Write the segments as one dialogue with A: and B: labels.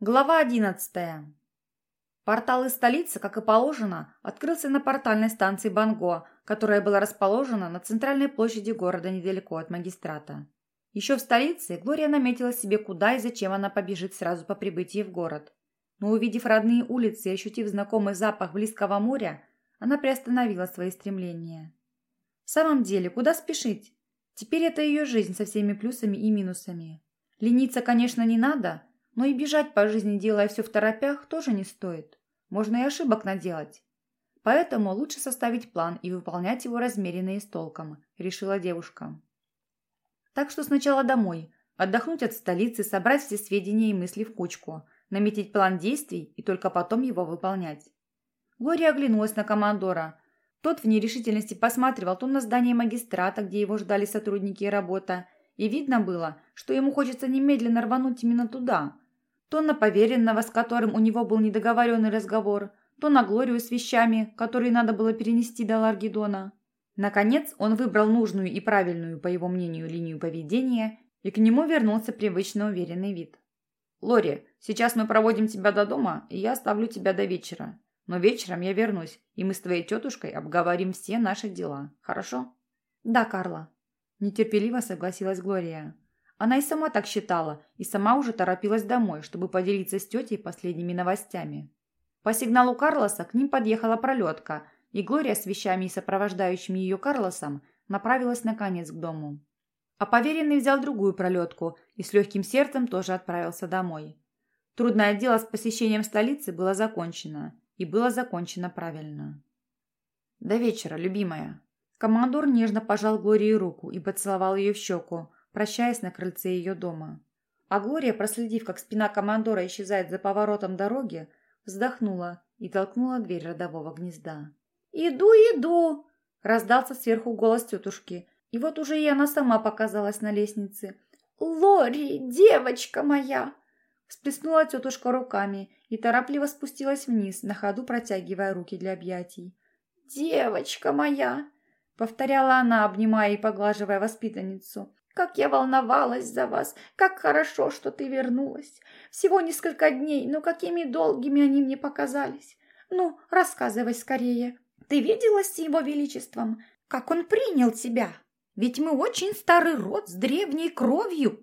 A: Глава одиннадцатая. Портал из столицы, как и положено, открылся на портальной станции Банго, которая была расположена на центральной площади города недалеко от магистрата. Еще в столице Глория наметила себе, куда и зачем она побежит сразу по прибытии в город. Но увидев родные улицы и ощутив знакомый запах близкого моря, она приостановила свои стремления. В самом деле, куда спешить? Теперь это ее жизнь со всеми плюсами и минусами. Лениться, конечно, не надо – но и бежать по жизни, делая все в торопях, тоже не стоит. Можно и ошибок наделать. Поэтому лучше составить план и выполнять его размеренно и с толком, решила девушка. Так что сначала домой, отдохнуть от столицы, собрать все сведения и мысли в кучку, наметить план действий и только потом его выполнять. Глория оглянулась на командора. Тот в нерешительности посматривал то на здание магистрата, где его ждали сотрудники и работа, и видно было, что ему хочется немедленно рвануть именно туда – то на поверенного, с которым у него был недоговоренный разговор, то на Глорию с вещами, которые надо было перенести до Ларгидона. Наконец, он выбрал нужную и правильную, по его мнению, линию поведения, и к нему вернулся привычно уверенный вид. «Лори, сейчас мы проводим тебя до дома, и я оставлю тебя до вечера. Но вечером я вернусь, и мы с твоей тетушкой обговорим все наши дела. Хорошо?»
B: «Да, Карла», – нетерпеливо согласилась Глория. Она и сама так считала, и сама уже торопилась домой, чтобы поделиться с тетей последними новостями. По сигналу Карлоса к ним подъехала пролетка, и Глория с вещами и сопровождающим ее Карлосом направилась наконец к дому. А поверенный взял другую пролетку и с легким сердцем тоже отправился домой. Трудное дело с посещением столицы было закончено, и было закончено правильно. «До вечера, любимая». Командор нежно пожал Глории руку и поцеловал ее в щеку, прощаясь на крыльце ее дома. А Глория, проследив, как спина командора исчезает за поворотом дороги, вздохнула и толкнула дверь родового гнезда.
A: «Иду, иду!» – раздался сверху голос тетушки. И вот уже и она сама показалась на лестнице. «Лори, девочка моя!» Всплеснула тетушка руками и торопливо спустилась вниз, на ходу протягивая руки для объятий. «Девочка моя!» — повторяла она, обнимая и поглаживая воспитанницу. Как я волновалась за вас! Как хорошо, что ты вернулась! Всего несколько дней, но какими долгими они мне показались! Ну, рассказывай скорее. Ты виделась с его величеством? Как он принял тебя? Ведь мы очень старый род с древней кровью!»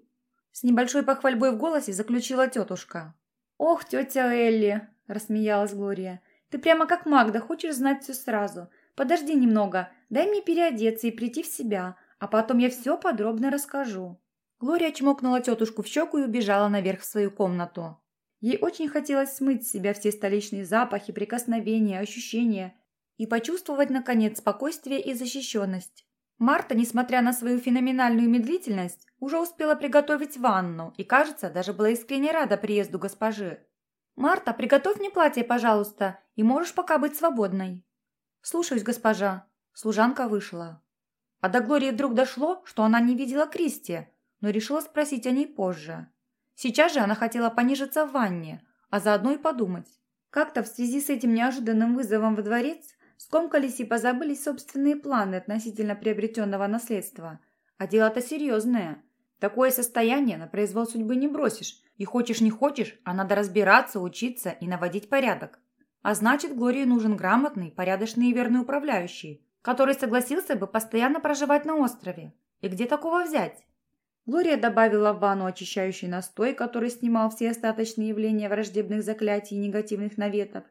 A: С небольшой похвальбой в голосе заключила тетушка. «Ох, тетя Элли!» – рассмеялась Глория. «Ты прямо как Магда, хочешь знать все сразу. Подожди немного, дай мне переодеться и прийти в себя, а потом я все подробно расскажу». Глория чмокнула тетушку в щеку и убежала наверх в свою комнату. Ей очень хотелось смыть с себя все столичные запахи, прикосновения, ощущения и почувствовать, наконец, спокойствие и защищенность. Марта, несмотря на свою феноменальную медлительность, уже успела приготовить ванну и, кажется, даже была искренне рада приезду госпожи. «Марта, приготовь мне платье, пожалуйста, и можешь пока быть свободной». «Слушаюсь, госпожа». Служанка вышла. А до Глории вдруг дошло, что она не видела Кристи, но решила спросить о ней позже. Сейчас же она хотела понижиться в ванне, а заодно и подумать. Как-то в связи с этим неожиданным вызовом во дворец скомкались и позабылись собственные планы относительно приобретенного наследства. А дело-то серьезное. Такое состояние на произвол судьбы не бросишь. И хочешь не хочешь, а надо разбираться, учиться и наводить порядок. А значит, Глории нужен грамотный, порядочный и верный управляющий, который согласился бы постоянно проживать на острове. И где такого взять? Глория добавила в ванну очищающий настой, который снимал все остаточные явления враждебных заклятий и негативных наветов,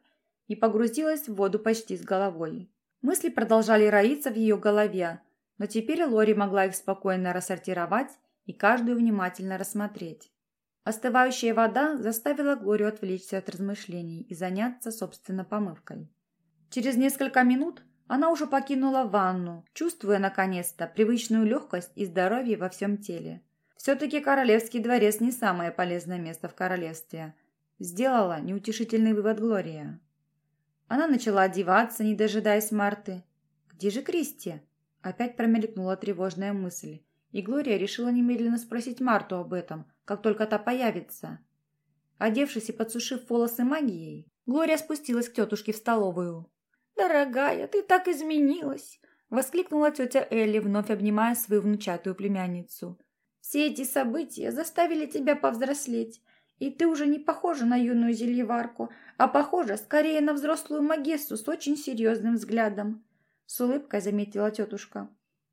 A: и погрузилась в воду почти с головой. Мысли продолжали роиться в ее голове, но теперь Лори могла их спокойно рассортировать и каждую внимательно рассмотреть. Остывающая вода заставила Глорию отвлечься от размышлений и заняться, собственно, помывкой. Через несколько минут она уже покинула ванну, чувствуя наконец-то привычную легкость и здоровье во всем теле. Все-таки королевский дворец не самое полезное место в королевстве. Сделала неутешительный вывод Глория. Она начала одеваться, не дожидаясь Марты. «Где же Кристи?» Опять промелькнула тревожная мысль, и Глория решила немедленно спросить Марту об этом, как только та появится. Одевшись и подсушив волосы магией, Глория спустилась к тетушке в столовую. «Дорогая, ты так изменилась!» – воскликнула тетя Элли, вновь обнимая свою внучатую племянницу. «Все эти события заставили тебя повзрослеть, И ты уже не похожа на юную зельеварку, а похожа скорее на взрослую магессу с очень серьезным взглядом. С улыбкой заметила тетушка.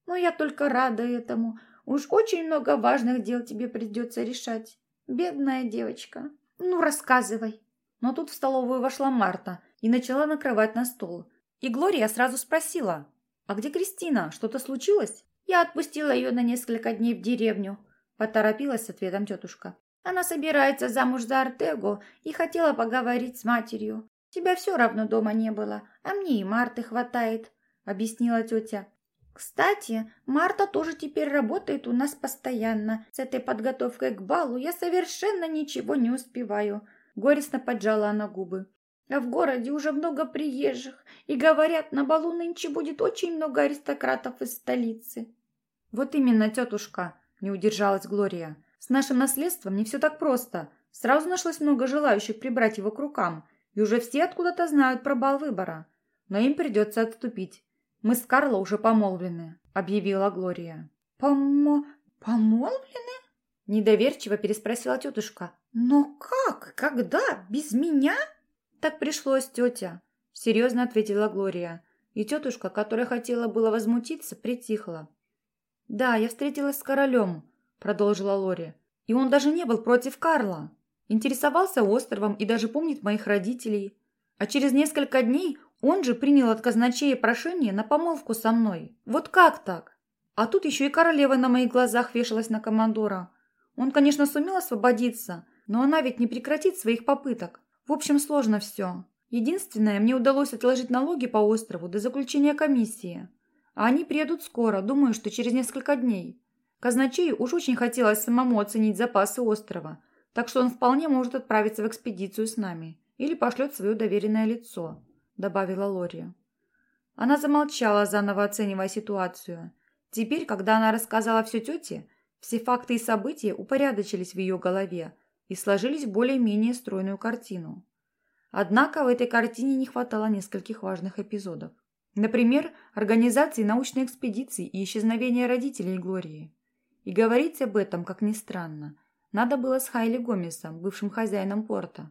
A: Но я только рада этому. Уж очень много важных дел тебе придется решать. Бедная девочка. Ну, рассказывай.
B: Но тут в столовую вошла Марта и начала накрывать на стол. И Глория сразу спросила, «А где Кристина? Что-то случилось?»
A: «Я отпустила ее на несколько дней в деревню», – поторопилась с ответом тетушка. «Она собирается замуж за Артего и хотела поговорить с матерью. Тебя все равно дома не было, а мне и Марты хватает», – объяснила тетя. «Кстати, Марта тоже теперь работает у нас постоянно. С этой подготовкой к балу я совершенно ничего не успеваю». Горестно поджала она губы. А в городе уже много приезжих, и говорят, на балу нынче будет очень много аристократов из столицы.
B: Вот именно, тетушка, не удержалась Глория. С нашим наследством не все так просто. Сразу нашлось много желающих прибрать его к рукам, и уже все откуда-то знают про бал выбора. Но им придется отступить. Мы с Карло уже помолвлены, объявила Глория.
A: Помо... помолвлены?
B: Недоверчиво переспросила тетушка.
A: Но как? Когда? Без меня?
B: «Так пришлось, тетя», – серьезно ответила Глория. И тетушка, которая хотела было возмутиться, притихла. «Да, я встретилась с королем», – продолжила Лори. «И он даже не был против Карла. Интересовался островом и даже помнит моих родителей. А через несколько дней он же принял от казначея прошение на помолвку со мной. Вот как так? А тут еще и королева на моих глазах вешалась на командора. Он, конечно, сумел освободиться, но она ведь не прекратит своих попыток. В общем, сложно все. Единственное, мне удалось отложить налоги по острову до заключения комиссии. А они приедут скоро, думаю, что через несколько дней. Казначею уж очень хотелось самому оценить запасы острова, так что он вполне может отправиться в экспедицию с нами или пошлет свое доверенное лицо», – добавила Лори. Она замолчала, заново оценивая ситуацию. Теперь, когда она рассказала все тете, все факты и события упорядочились в ее голове, и сложились более-менее стройную картину. Однако в этой картине не хватало нескольких важных эпизодов. Например, организации научной экспедиции и исчезновения родителей Глории. И говорить об этом, как ни странно, надо было с Хайли Гомесом, бывшим хозяином порта.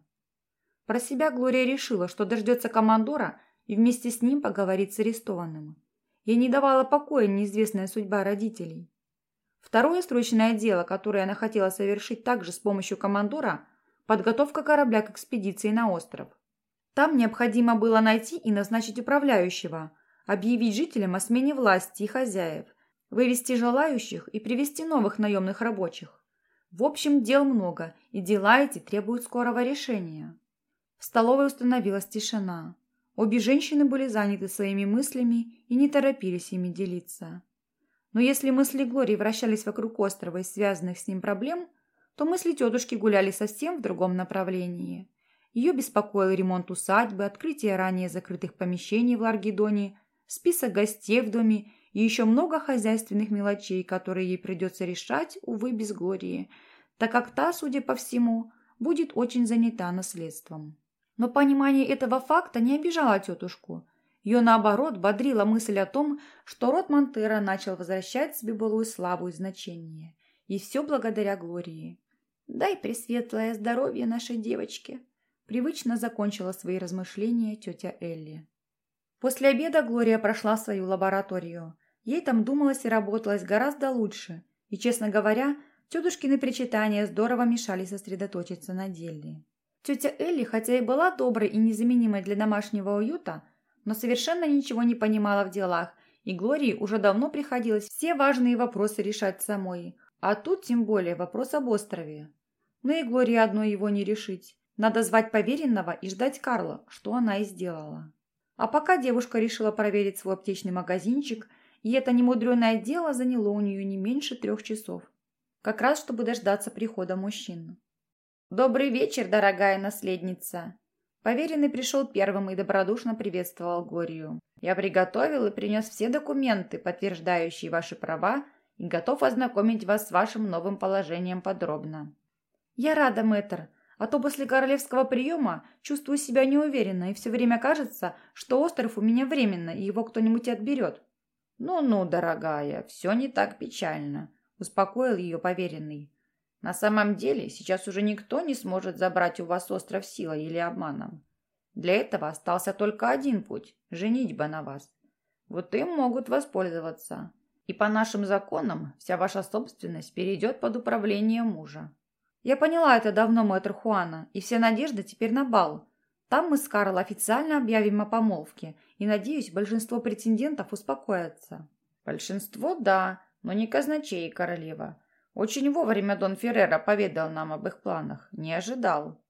B: Про себя Глория решила, что дождется командора и вместе с ним поговорит с арестованным. Ей не давала покоя неизвестная судьба родителей. Второе срочное дело, которое она хотела совершить также с помощью командора – подготовка корабля к экспедиции на остров. Там необходимо было найти и назначить управляющего, объявить жителям о смене власти и хозяев, вывести желающих и привести новых наемных рабочих. В общем, дел много, и дела эти требуют скорого решения. В столовой установилась тишина. Обе женщины были заняты своими мыслями и не торопились ими делиться. Но если мысли Глории вращались вокруг острова и связанных с ним проблем, то мысли тетушки гуляли совсем в другом направлении. Ее беспокоил ремонт усадьбы, открытие ранее закрытых помещений в Ларгедоне, список гостей в доме и еще много хозяйственных мелочей, которые ей придется решать, увы, без Глории, так как та, судя по всему, будет очень занята наследством. Но понимание этого факта не обижало тетушку – ее, наоборот, бодрила мысль о том, что род Монтера начал возвращать себе былую славу и значение. И все благодаря Глории. «Дай пресветлое здоровье нашей девочке», привычно закончила свои размышления тетя Элли. После обеда Глория прошла в свою лабораторию. Ей там думалось и работалось гораздо лучше. И, честно говоря, тетушкины причитания здорово мешали сосредоточиться на деле. Тетя Элли, хотя и была доброй и незаменимой для домашнего уюта, но совершенно ничего не понимала в делах, и Глории уже давно приходилось все важные вопросы решать самой. А тут тем более вопрос об острове. Но и Глории одной его не решить. Надо звать поверенного и ждать Карла, что она и сделала. А пока девушка решила проверить свой аптечный магазинчик, и это немудреное дело заняло у нее не меньше трех часов. Как раз, чтобы дождаться прихода мужчин. «Добрый вечер, дорогая наследница!» Поверенный пришел первым и добродушно приветствовал Горию. «Я приготовил и принес все документы, подтверждающие ваши права, и готов ознакомить вас с вашим новым положением подробно». «Я рада, мэтр, а то после королевского приема чувствую себя неуверенно, и все время кажется, что остров у меня временно, и его кто-нибудь отберет». «Ну-ну, дорогая, все не так печально», – успокоил ее поверенный. На самом деле, сейчас уже никто не сможет забрать у вас остров силой или обманом. Для этого остался только один путь – женитьба на вас. Вот им могут воспользоваться. И по нашим законам вся ваша собственность перейдет под управление мужа.
A: Я поняла это давно, мэтр Хуана, и все надежды теперь на бал. Там мы с Карл официально объявим о помолвке, и, надеюсь, большинство претендентов успокоятся.
B: Большинство – да, но не казначей королева. Очень вовремя Дон Феррера поведал нам об их планах. Не ожидал.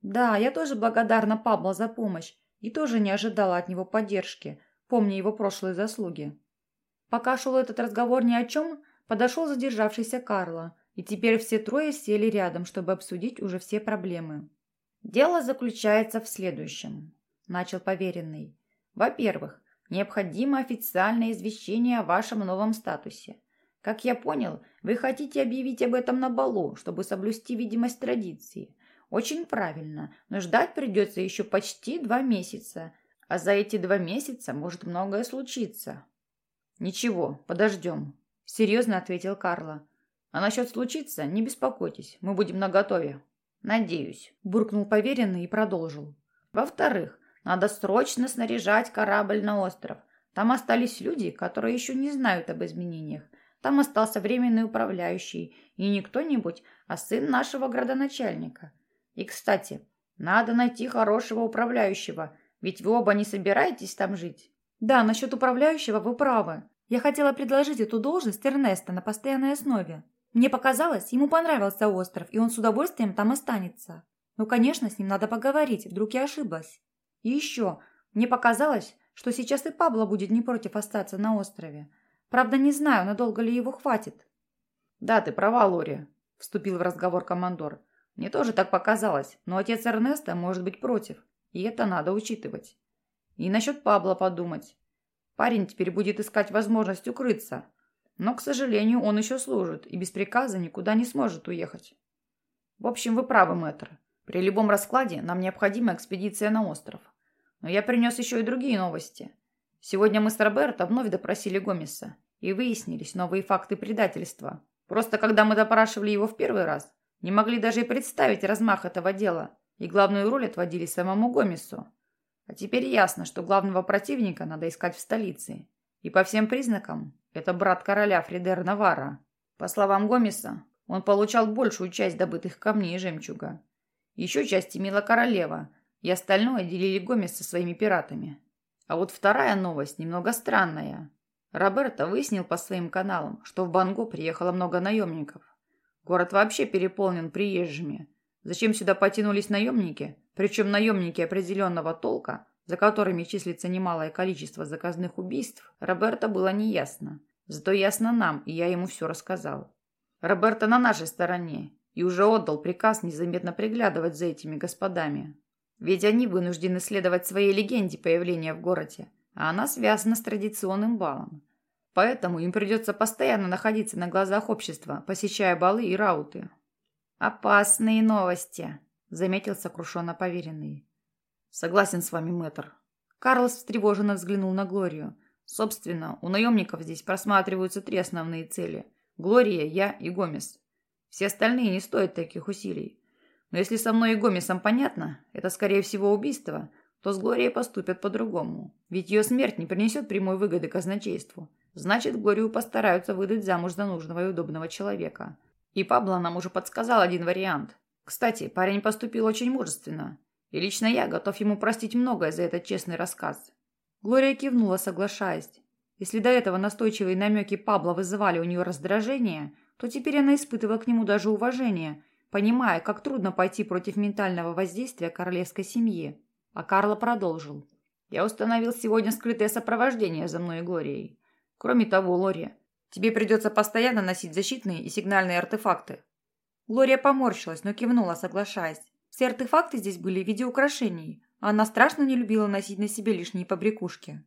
A: Да, я тоже благодарна Пабло за помощь и тоже не ожидала от него поддержки, помня его прошлые заслуги. Пока шел этот разговор ни о чем, подошел задержавшийся Карло, и теперь все трое сели рядом, чтобы обсудить уже все проблемы.
B: «Дело заключается в следующем», – начал поверенный. «Во-первых, необходимо официальное извещение о вашем новом статусе. Как я понял, вы хотите объявить об этом на балу, чтобы соблюсти видимость традиции. Очень правильно, но ждать придется еще почти два месяца, а за эти два месяца может многое случиться. Ничего, подождем, серьезно ответил Карло. А насчет случиться, не беспокойтесь, мы будем наготове. Надеюсь, буркнул поверенный и продолжил. Во-вторых, надо срочно снаряжать корабль на остров. Там остались люди, которые еще не знают об изменениях. Там остался временный управляющий, и не кто-нибудь, а сын нашего градоначальника. И, кстати, надо найти хорошего управляющего, ведь вы оба не собираетесь там жить.
A: Да, насчет управляющего вы правы. Я хотела предложить эту должность Эрнеста на постоянной основе. Мне показалось, ему понравился остров, и он с удовольствием там останется. Но, конечно, с ним надо поговорить, вдруг я ошиблась. И еще, мне показалось, что сейчас и Пабло будет не против остаться на острове. Правда, не знаю, надолго ли его хватит.
B: «Да, ты права, Лори», – вступил в разговор командор. «Мне тоже так показалось, но отец Эрнеста может быть против, и это надо учитывать. И насчет Пабло подумать. Парень теперь будет искать возможность укрыться, но, к сожалению, он еще служит и без приказа никуда не сможет уехать. В общем, вы правы, мэтр. При любом раскладе нам необходима экспедиция на остров. Но я принес еще и другие новости. Сегодня мы с Роберто вновь допросили Гомеса, и выяснились новые факты предательства. Просто когда мы допрашивали его в первый раз, не могли даже и представить размах этого дела, и главную роль отводили самому Гомесу. А теперь ясно, что главного противника надо искать в столице. И по всем признакам, это брат короля Фридер Навара. По словам Гомеса, он получал большую часть добытых камней и жемчуга. Еще часть имела королева, и остальное делили Гомес со своими пиратами. А вот вторая новость немного странная. Роберто выяснил по своим каналам, что в Банго приехало много наемников. Город вообще переполнен приезжими. Зачем сюда потянулись наемники? Причем наемники определенного толка, за которыми числится немалое количество заказных убийств, Роберто было неясно. Зато ясно нам, и я ему все рассказал. Роберто на нашей стороне и уже отдал приказ незаметно приглядывать за этими господами. Ведь они вынуждены следовать своей легенде появления в городе, а она связана с традиционным балом. Поэтому им придется постоянно находиться на глазах общества, посещая балы и рауты. «Опасные новости», — заметил сокрушенно поверенный. «Согласен с вами, мэтр». Карлос встревоженно взглянул на Глорию. «Собственно, у наемников здесь просматриваются три основные цели. Глория, я и Гомес. Все остальные не стоят таких усилий. Но если со мной и Гомесом понятно, это скорее всего убийство, то с Глорией поступят по-другому. Ведь ее смерть не принесет прямой выгоды казначейству. Значит, Глорию постараются выдать замуж за нужного и удобного человека. И Пабло нам уже подсказал один вариант. Кстати, парень поступил очень мужественно. И лично я готов ему простить многое за этот честный рассказ.
A: Глория кивнула, соглашаясь. Если до этого настойчивые намеки Пабло вызывали у нее раздражение, то теперь она испытывала к нему даже уважение – понимая, как трудно пойти против ментального воздействия королевской семьи. А Карло продолжил. «Я установил сегодня скрытое сопровождение за мной и Глорией. Кроме того, Лори, тебе придется постоянно носить защитные и сигнальные артефакты». Глория поморщилась, но кивнула, соглашаясь. Все артефакты здесь были в виде украшений, а она страшно не любила носить на себе лишние побрякушки.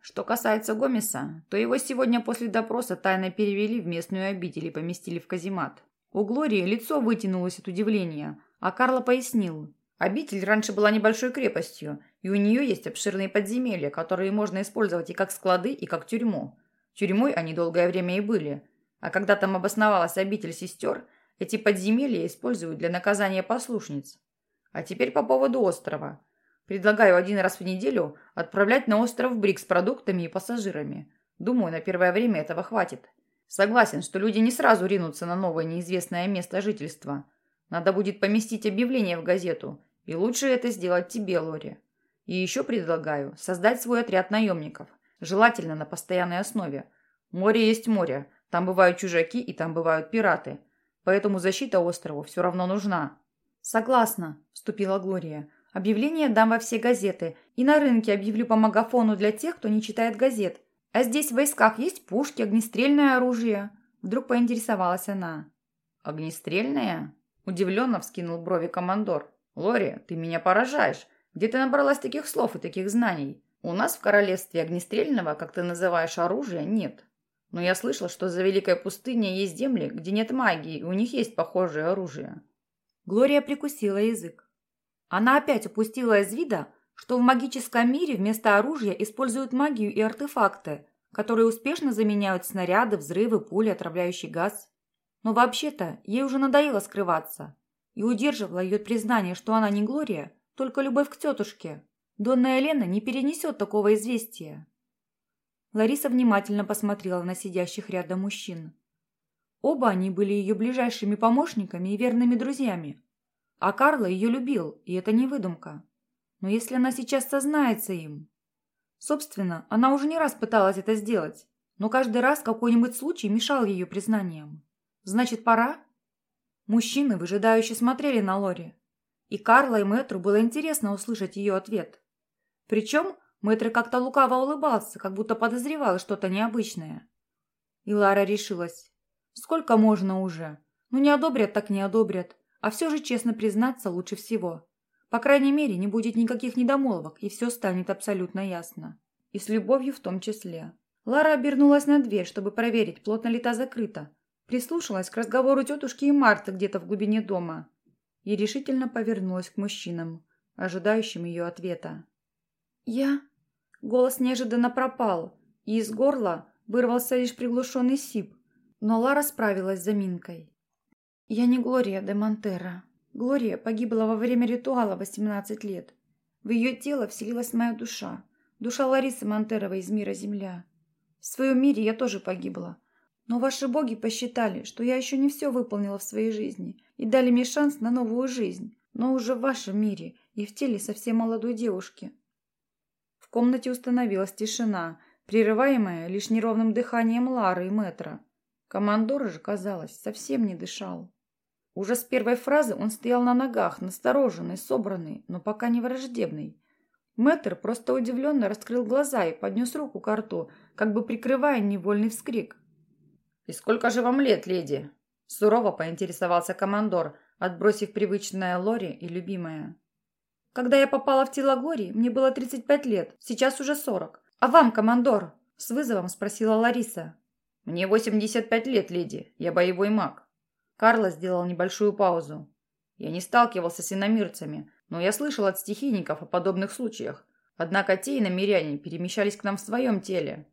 B: Что касается Гомеса, то его сегодня после допроса тайно перевели в местную обитель и поместили в каземат.
A: У Глории лицо вытянулось от удивления, а Карло пояснил.
B: Обитель раньше была небольшой крепостью, и у нее есть обширные подземелья, которые можно использовать и как склады, и как тюрьму. Тюрьмой они долгое время и были. А когда там обосновалась обитель сестер, Эти подземелья используют для наказания послушниц. А теперь по поводу острова. Предлагаю один раз в неделю отправлять на остров Брик с продуктами и пассажирами. Думаю, на первое время этого хватит. Согласен, что люди не сразу ринутся на новое неизвестное место жительства. Надо будет поместить объявление в газету. И лучше это сделать тебе, Лори. И еще предлагаю создать свой отряд наемников. Желательно на постоянной основе. Море есть море. Там бывают чужаки и там бывают пираты. Поэтому защита острова все равно нужна».
A: «Согласна», – вступила Глория. «Объявление дам во все газеты. И на рынке объявлю по магафону для тех, кто не читает газет. А здесь в войсках есть пушки, огнестрельное оружие». Вдруг поинтересовалась она.
B: «Огнестрельное?» – удивленно вскинул брови командор. «Лори, ты меня поражаешь. Где ты набралась таких слов и таких знаний? У нас в королевстве огнестрельного, как ты называешь, оружия нет. Но я слышал, что за Великой пустыней есть земли, где нет магии, и у них есть похожее оружие.
A: Глория прикусила язык. Она опять упустила из вида, что в магическом мире вместо оружия используют магию и артефакты, которые успешно заменяют снаряды, взрывы, пули, отравляющий газ. Но вообще-то ей уже надоело скрываться. И удерживала ее признание, что она не Глория, только любовь к тетушке. Донна Елена не перенесет такого известия. Лариса внимательно посмотрела на сидящих рядом мужчин. Оба они были ее ближайшими помощниками и верными друзьями. А Карла ее любил, и это не выдумка. Но если она сейчас сознается им... Собственно, она уже не раз пыталась это сделать, но каждый раз какой-нибудь случай мешал ее признаниям. Значит, пора? Мужчины выжидающе смотрели на Лори. И Карла и Мэтру было интересно услышать ее ответ. Причем Мэтр как-то лукаво улыбался, как будто подозревал что-то необычное. И Лара решилась. Сколько можно уже? Ну не одобрят, так не одобрят. А все же честно признаться лучше всего. По крайней мере, не будет никаких недомолвок, и все станет абсолютно ясно. И с любовью в том числе. Лара обернулась на дверь, чтобы проверить, плотно ли та закрыта. Прислушалась к разговору тетушки и Марты где-то в глубине дома. И решительно повернулась к мужчинам, ожидающим ее ответа. «Я...» Голос неожиданно пропал, и из горла вырвался лишь приглушенный сип, но Лара справилась с заминкой. «Я не Глория де Монтерра. Глория погибла во время ритуала 18 лет. В ее тело вселилась моя душа, душа Ларисы Монтеровой из мира Земля. В своем мире я тоже погибла, но ваши боги посчитали, что я еще не все выполнила в своей жизни и дали мне шанс на новую жизнь, но уже в вашем мире и в теле совсем молодой девушки комнате установилась тишина, прерываемая лишь неровным дыханием Лары и Мэтра. Командор же, казалось, совсем не дышал. Уже с первой фразы он стоял на ногах, настороженный, собранный, но пока не враждебный. Мэтр просто удивленно раскрыл глаза и поднес руку к рту, как бы прикрывая невольный вскрик.
B: «И сколько же вам лет, леди?» Сурово поинтересовался командор, отбросив привычное Лори и любимое.
A: Когда я попала в тело Глории, мне было 35 лет, сейчас уже 40. А вам, командор?» – с вызовом спросила Лариса.
B: «Мне 85 лет, леди. Я боевой маг». Карло сделал небольшую паузу. «Я не сталкивался с иномирцами, но я слышал от стихийников о подобных случаях. Однако те иномиряне перемещались к нам в своем теле».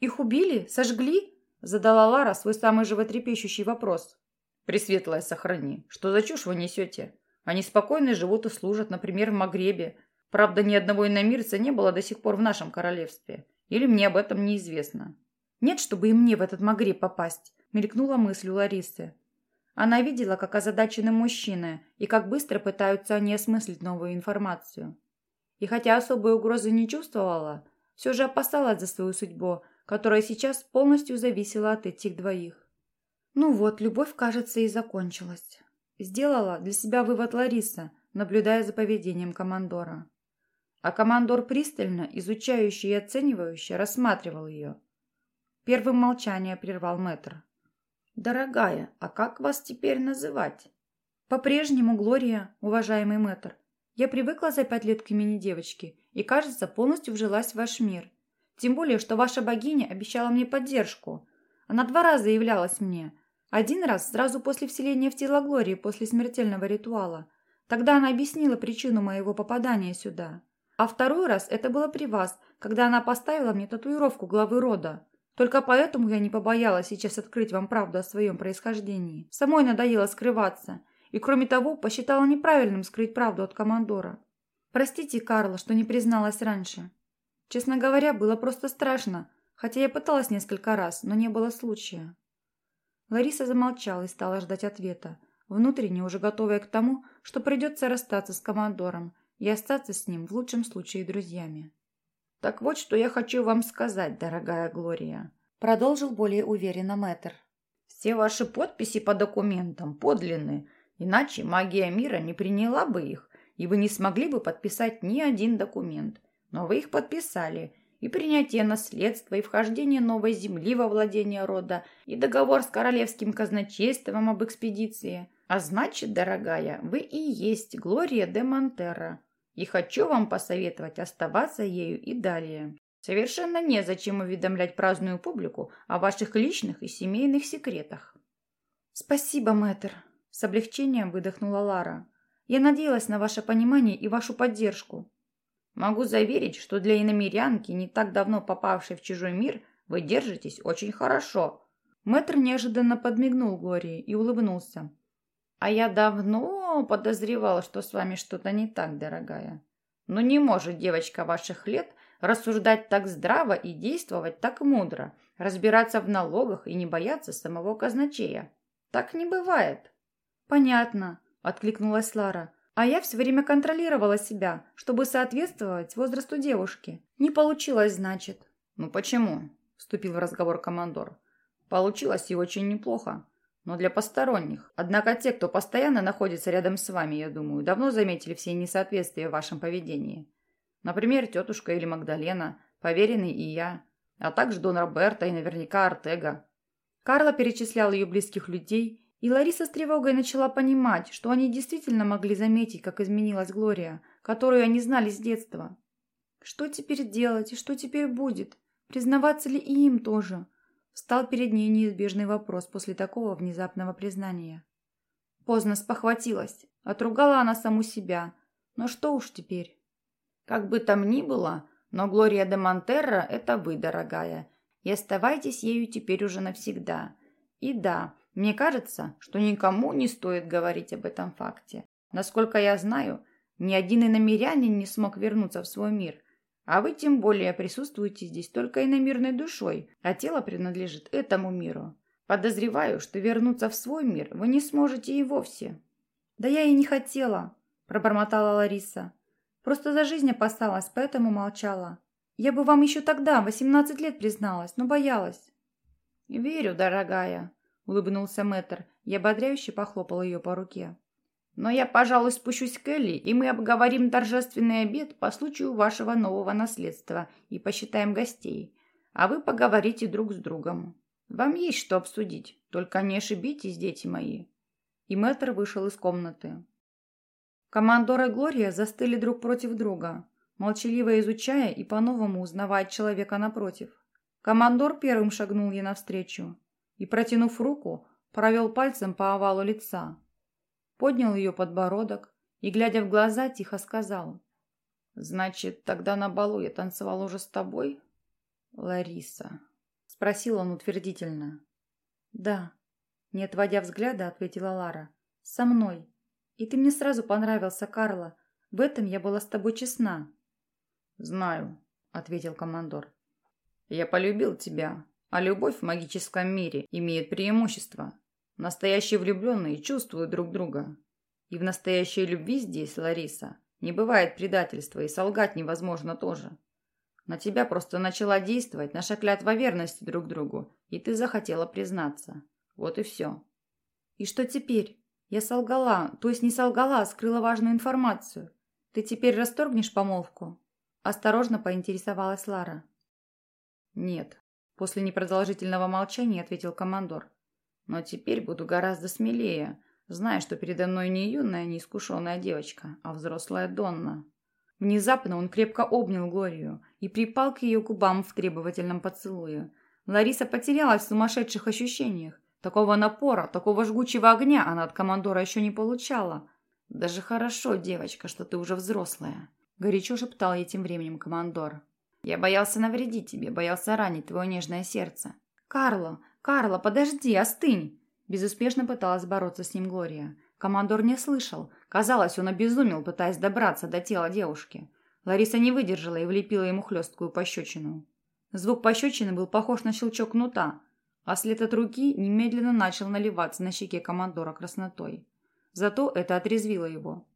A: «Их убили? Сожгли?» – задала Лара свой самый животрепещущий вопрос.
B: «Пресветлая сохрани. Что за чушь вы несете? Они спокойно живут и служат, например, в Магребе. Правда, ни одного иномирца не было до сих пор в нашем королевстве. Или мне об этом неизвестно.
A: Нет, чтобы и мне в этот Магреб попасть, мелькнула мысль у Ларисы. Она видела, как озадачены мужчины и как быстро пытаются они осмыслить новую информацию. И хотя особой угрозы не чувствовала, все же опасалась за свою судьбу, которая сейчас полностью зависела от этих двоих. Ну вот, любовь, кажется, и закончилась. Сделала для себя вывод Лариса, наблюдая за поведением командора. А командор пристально, изучающий и оценивающий, рассматривал ее. Первым молчание прервал мэтр. «Дорогая, а как вас теперь называть?» «По-прежнему Глория, уважаемый мэтр. Я привыкла за пять лет к имени девочки и, кажется, полностью вжилась в ваш мир. Тем более, что ваша богиня обещала мне поддержку. Она два раза являлась мне, один раз сразу после вселения в тело Глории после смертельного ритуала. Тогда она объяснила причину моего попадания сюда. А второй раз это было при вас, когда она поставила мне татуировку главы рода.
B: Только поэтому я не побоялась сейчас открыть вам правду о своем происхождении. Самой надоело скрываться. И кроме того, посчитала неправильным скрыть правду от командора. Простите, Карла, что не призналась раньше. Честно говоря, было просто страшно, хотя я пыталась несколько раз, но не было случая. Лариса замолчала и стала ждать ответа, внутренне уже готовая к тому, что придется расстаться с командором и остаться с ним в лучшем случае друзьями.
A: «Так вот, что я хочу вам сказать, дорогая Глория», продолжил более уверенно мэтр. «Все ваши подписи по документам подлинны, иначе магия мира не приняла бы их, и вы не смогли бы подписать ни один документ. Но вы их подписали, и принятие наследства, и вхождение новой земли во владение рода, и договор с королевским казначейством об экспедиции. А значит, дорогая, вы и есть Глория де Монтерра, и хочу вам посоветовать оставаться ею и далее. Совершенно незачем уведомлять праздную публику о ваших личных и семейных секретах.
B: Спасибо, мэтр. С облегчением выдохнула Лара. Я надеялась на ваше понимание и вашу поддержку.
A: Могу заверить, что для иномерянки, не так давно попавшей в чужой мир, вы держитесь очень хорошо.
B: Мэтр неожиданно подмигнул Глории и улыбнулся.
A: А я давно подозревала, что с вами что-то не так, дорогая. Но не может девочка ваших лет рассуждать так здраво и действовать так мудро, разбираться в налогах и не бояться самого казначея. Так не бывает.
B: Понятно, откликнулась Лара. А я все время контролировала себя, чтобы соответствовать возрасту девушки. Не получилось, значит.
A: Ну почему? Вступил в разговор командор. Получилось и очень неплохо но для посторонних. Однако те, кто постоянно находится рядом с вами, я думаю, давно заметили все несоответствия в вашем поведении. Например, тетушка или Магдалена, поверенный и я, а также Дон Роберто и наверняка Артега.
B: Карла перечислял ее близких людей, и Лариса с тревогой начала понимать, что они действительно могли заметить, как изменилась Глория, которую они знали с детства. Что теперь делать и что теперь будет? Признаваться ли и им тоже? Встал перед ней неизбежный вопрос после такого внезапного признания. Поздно спохватилась. Отругала она саму себя. Но что уж теперь?
A: Как бы там ни было, но Глория де Монтерра – это вы, дорогая. И оставайтесь ею теперь уже навсегда. И да, мне кажется, что никому не стоит говорить об этом факте. Насколько я знаю, ни один иномерянин не смог вернуться в свой мир, а вы тем более присутствуете здесь только иномирной душой, а тело принадлежит этому миру. Подозреваю, что вернуться в свой мир вы не сможете и вовсе».
B: «Да я и не хотела», – пробормотала Лариса. «Просто за жизнь опасалась, поэтому молчала. Я бы вам еще тогда, восемнадцать лет, призналась, но боялась».
A: «Верю, дорогая», – улыбнулся мэтр и ободряюще похлопал ее по руке. Но я, пожалуй, спущусь к Элли, и мы обговорим торжественный обед по случаю вашего нового наследства и посчитаем гостей. А вы поговорите друг с другом. Вам есть что обсудить, только не ошибитесь, дети мои». И мэтр вышел из комнаты.
B: Командор и Глория застыли друг против друга, молчаливо изучая и по-новому узнавая человека напротив. Командор первым шагнул ей навстречу и, протянув руку, провел пальцем по овалу лица поднял ее подбородок и, глядя в глаза, тихо сказал. «Значит, тогда на балу я танцевал уже с тобой?» «Лариса», — спросил он утвердительно. «Да», — не отводя взгляда, ответила Лара. «Со мной. И ты мне сразу понравился, Карла. В этом я была с тобой честна».
A: «Знаю», — ответил командор. «Я полюбил тебя, а любовь в магическом мире имеет преимущество. Настоящие влюбленные чувствуют друг друга. И в настоящей любви здесь, Лариса, не бывает предательства, и солгать невозможно тоже. На тебя просто начала действовать наша клятва верности друг другу, и ты захотела признаться. Вот и все.
B: И что теперь? Я солгала, то есть не солгала, а скрыла важную информацию. Ты теперь расторгнешь помолвку? Осторожно поинтересовалась Лара.
A: Нет. После непродолжительного молчания ответил командор. Но теперь буду гораздо смелее, зная, что передо мной не юная, неискушенная девочка, а взрослая Донна.
B: Внезапно он крепко обнял Глорию и припал к ее губам в требовательном поцелуе. Лариса потерялась в сумасшедших ощущениях. Такого напора, такого жгучего огня она от командора еще не получала.
A: «Даже хорошо, девочка, что ты уже взрослая», – горячо шептал ей тем временем командор.
B: Я боялся навредить тебе, боялся ранить твое нежное сердце.
A: Карло, Карло, подожди, остынь. Безуспешно пыталась бороться с ним Глория. Командор не слышал. Казалось, он обезумел, пытаясь добраться до тела девушки. Лариса не выдержала и влепила ему хлесткую пощечину. Звук пощечины был похож на щелчок кнута, а след от руки немедленно начал наливаться на щеке командора краснотой. Зато это отрезвило его.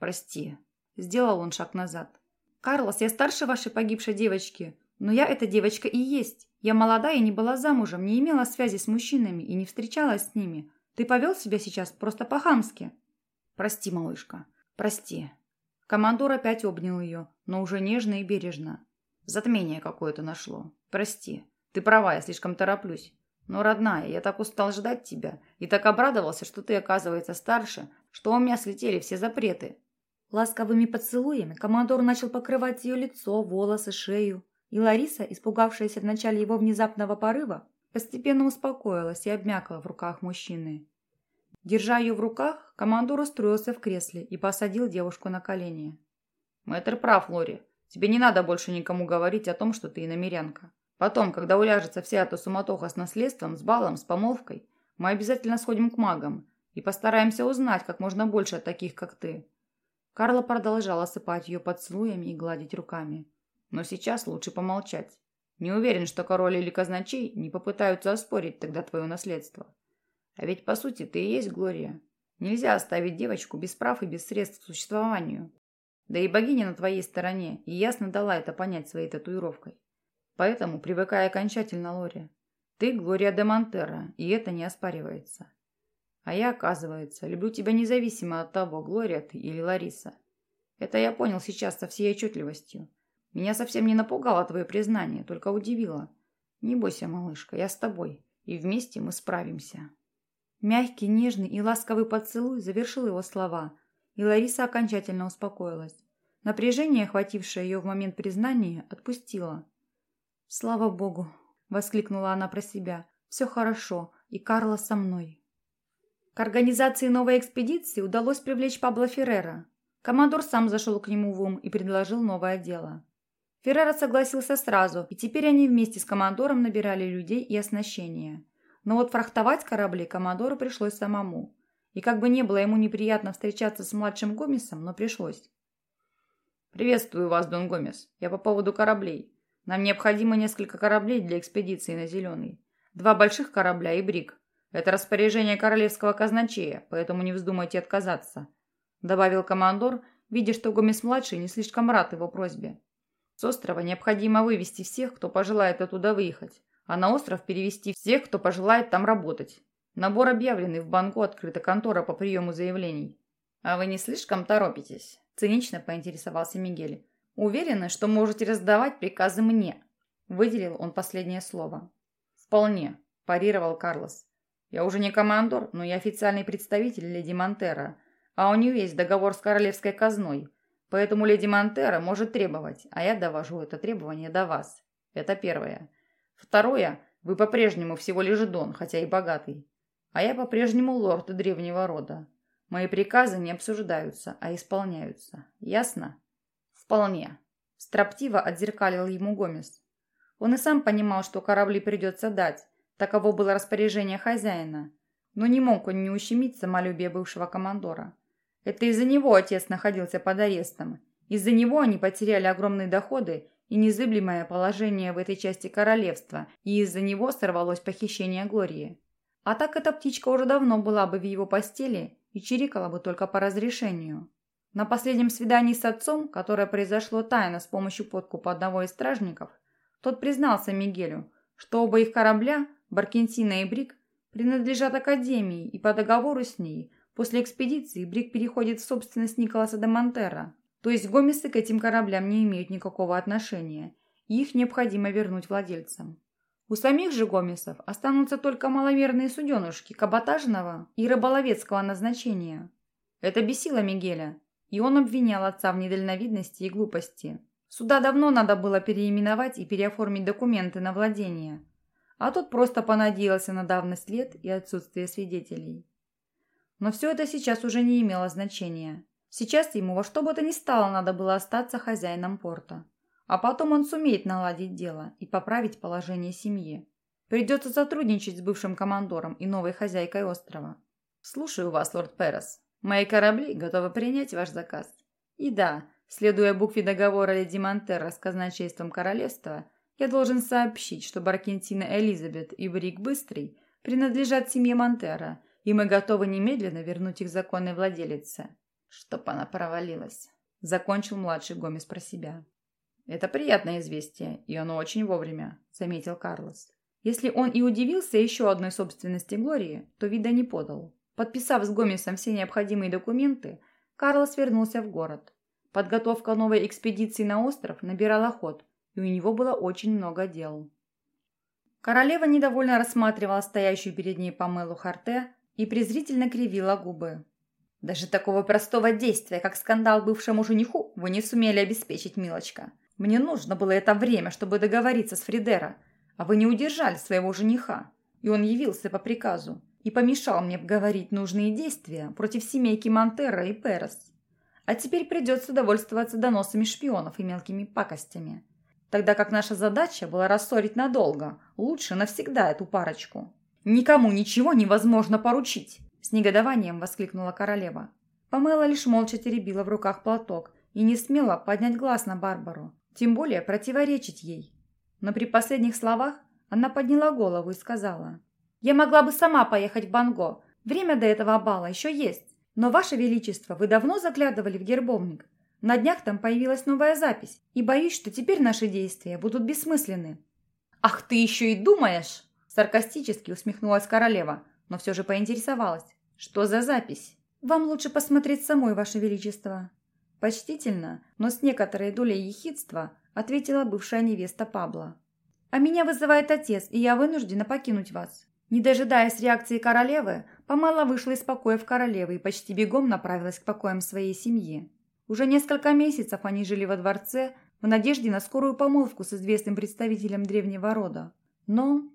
A: «Прости», — сделал он шаг назад. «Карлос, я старше вашей погибшей девочки, но я эта девочка и есть. Я молодая и не была замужем, не имела связи с мужчинами и не встречалась с ними. Ты повел себя сейчас просто по-хамски».
B: «Прости, малышка, прости».
A: Командор опять обнял ее, но уже нежно и бережно.
B: «Затмение какое-то нашло. Прости. Ты права, я слишком тороплюсь. Но, родная, я так устал ждать тебя и так обрадовался, что ты, оказывается, старше, что у меня слетели все запреты.
A: Ласковыми поцелуями командор начал покрывать ее лицо, волосы, шею. И Лариса, испугавшаяся в начале его внезапного порыва, постепенно успокоилась и обмякла в руках мужчины. Держа ее в руках, командор устроился в кресле и посадил девушку на колени.
B: «Мэтр прав, Лори. Тебе не надо больше никому говорить о том, что ты иномерянка. Потом, когда уляжется вся эта суматоха с наследством, с балом, с помолвкой, мы обязательно сходим к магам и постараемся узнать как можно больше от таких, как ты.
A: Карла продолжала осыпать ее поцелуями и гладить руками.
B: «Но сейчас лучше помолчать. Не уверен, что король или казначей не попытаются оспорить тогда твое наследство. А ведь, по сути, ты и есть Глория. Нельзя оставить девочку без прав и без средств к существованию. Да и богиня на твоей стороне и ясно дала это понять своей татуировкой. Поэтому привыкай окончательно, Лори. Ты Глория де Монтеро, и это не оспаривается. А я, оказывается, люблю тебя независимо от того, Глория ты или Лариса. Это я понял сейчас со всей отчетливостью. Меня совсем не напугало твое признание, только удивило. Не бойся, малышка, я с тобой, и вместе мы справимся.
A: Мягкий, нежный и ласковый поцелуй завершил его слова, и Лариса окончательно успокоилась. Напряжение, охватившее ее в момент признания, отпустило. «Слава Богу!» – воскликнула она про себя. «Все хорошо, и Карла со мной». К организации новой экспедиции удалось привлечь Пабло Феррера. Командор сам зашел к нему в ум и предложил новое дело. Феррера согласился сразу, и теперь они вместе с командором набирали людей и оснащение. Но вот фрахтовать корабли командору пришлось самому. И как бы не было ему неприятно встречаться с младшим Гомесом, но пришлось.
B: «Приветствую вас, Дон Гомес. Я по поводу кораблей. Нам необходимо несколько кораблей для экспедиции на Зеленый. Два больших корабля и брик. Это распоряжение королевского казначея, поэтому не вздумайте отказаться», добавил командор, видя, что Гомес-младший не слишком рад его просьбе. «С острова необходимо вывести всех, кто пожелает оттуда выехать, а на остров перевести всех, кто пожелает там работать. Набор объявленный, в банку открыта контора по приему заявлений». «А вы не слишком торопитесь?» – цинично поинтересовался Мигель. «Уверены, что можете раздавать приказы мне?» – выделил он последнее слово. «Вполне», – парировал Карлос. Я уже не командор, но я официальный представитель леди Монтера, а у нее есть договор с королевской казной. Поэтому леди Монтера может требовать, а я довожу это требование до вас. Это первое. Второе, вы по-прежнему всего лишь дон, хотя и богатый. А я по-прежнему лорд древнего рода. Мои приказы не обсуждаются, а исполняются. Ясно? Вполне. Строптиво отзеркалил ему Гомес. Он и сам понимал, что корабли придется дать, Таково было распоряжение хозяина. Но не мог он не ущемить самолюбие бывшего командора. Это из-за него отец находился под арестом. Из-за него они потеряли огромные доходы и незыблемое положение в этой части королевства, и из-за него сорвалось похищение Глории. А так эта птичка уже давно была бы в его постели и чирикала бы только по разрешению. На последнем свидании с отцом, которое произошло тайно с помощью подкупа одного из стражников, тот признался Мигелю, что оба их корабля Баркентина и Брик принадлежат Академии, и по договору с ней после экспедиции Брик переходит в собственность Николаса де Монтера. То есть Гомесы к этим кораблям не имеют никакого отношения, их необходимо вернуть владельцам. У самих же Гомесов останутся только маломерные суденышки каботажного и рыболовецкого назначения. Это бесило Мигеля, и он обвинял отца в недальновидности и глупости. Суда давно надо было переименовать и переоформить документы на владение – а тот просто понадеялся на давность лет и отсутствие свидетелей. Но все это сейчас уже не имело значения. Сейчас ему во что бы то ни стало надо было остаться хозяином порта. А потом он сумеет наладить дело и поправить положение семьи. Придется сотрудничать с бывшим командором и новой хозяйкой острова. Слушаю вас, лорд Перес. Мои корабли готовы принять ваш заказ. И да, следуя букве договора Леди Монтерра с казначейством королевства, я должен сообщить, что Баркентина Элизабет и Брик Быстрый принадлежат семье Монтерра, и мы готовы немедленно вернуть их законной владелице. Чтоб она провалилась. Закончил младший Гомес про себя. «Это приятное известие, и оно очень вовремя», — заметил Карлос. Если он и удивился еще одной собственности Глории, то вида не подал. Подписав с Гомесом все необходимые документы, Карлос вернулся в город. Подготовка новой экспедиции на остров набирала ход, и у него было очень много дел. Королева недовольно рассматривала стоящую перед ней Памелу Харте и презрительно кривила губы. «Даже такого простого действия, как скандал бывшему жениху, вы не сумели обеспечить, милочка. Мне нужно было это время, чтобы договориться с Фридера, а вы не удержали своего жениха, и он явился по приказу и помешал мне говорить нужные действия против семейки Монтерра и Перес. А теперь придется довольствоваться доносами шпионов и мелкими пакостями. Тогда как наша задача была рассорить надолго, лучше навсегда эту парочку. Никому ничего невозможно поручить, с негодованием воскликнула королева. Памела лишь молча теребила в руках платок и не смела поднять глаз на Барбару, тем более противоречить ей. Но при последних словах она подняла голову и сказала, «Я могла бы сама поехать в Банго. Время до этого бала еще есть. Но, Ваше Величество, вы давно заглядывали в гербовник. На днях там появилась новая запись, и боюсь, что теперь наши действия будут бессмысленны». «Ах, ты еще и думаешь!» Саркастически усмехнулась королева, но все же поинтересовалась. «Что за запись?» «Вам лучше посмотреть самой, Ваше Величество». Почтительно, но с некоторой долей ехидства ответила бывшая невеста Пабла. «А меня вызывает отец, и я вынуждена покинуть вас». Не дожидаясь реакции королевы, Помала вышла из покоев королевы и почти бегом направилась к покоям своей семьи. Уже несколько месяцев они жили во дворце в надежде на скорую помолвку с известным представителем древнего рода. Но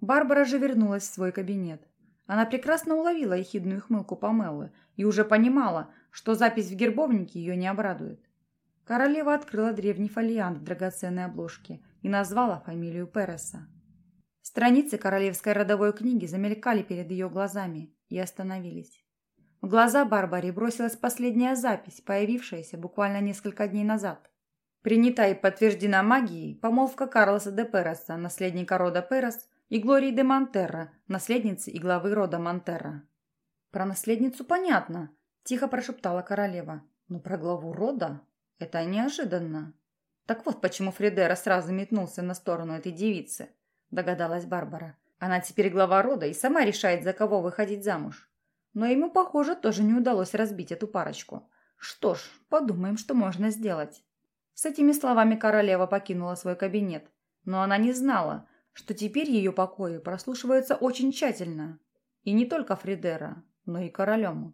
B: Барбара же вернулась в свой кабинет. Она прекрасно уловила ехидную хмылку Памеллы и уже понимала, что запись в гербовнике ее не обрадует. Королева открыла древний фолиант в драгоценной обложке и назвала фамилию Переса. Страницы королевской родовой книги замелькали перед ее глазами и остановились. В глаза Барбаре бросилась последняя запись, появившаяся буквально несколько дней назад. Принята и подтверждена магией помолвка Карлоса де Переса, наследника рода Перес, и Глории де Монтерра, наследницы и главы рода Монтерра. «Про наследницу понятно», – тихо прошептала королева. «Но про главу рода?» Это неожиданно. Так вот почему Фридера сразу метнулся на сторону этой девицы, догадалась Барбара. Она теперь глава рода и сама решает, за кого выходить замуж. Но ему, похоже, тоже не удалось разбить эту парочку. Что ж, подумаем, что можно сделать. С этими словами королева покинула свой кабинет. Но она не знала, что теперь ее покои прослушиваются очень тщательно. И не только Фридера, но и королему.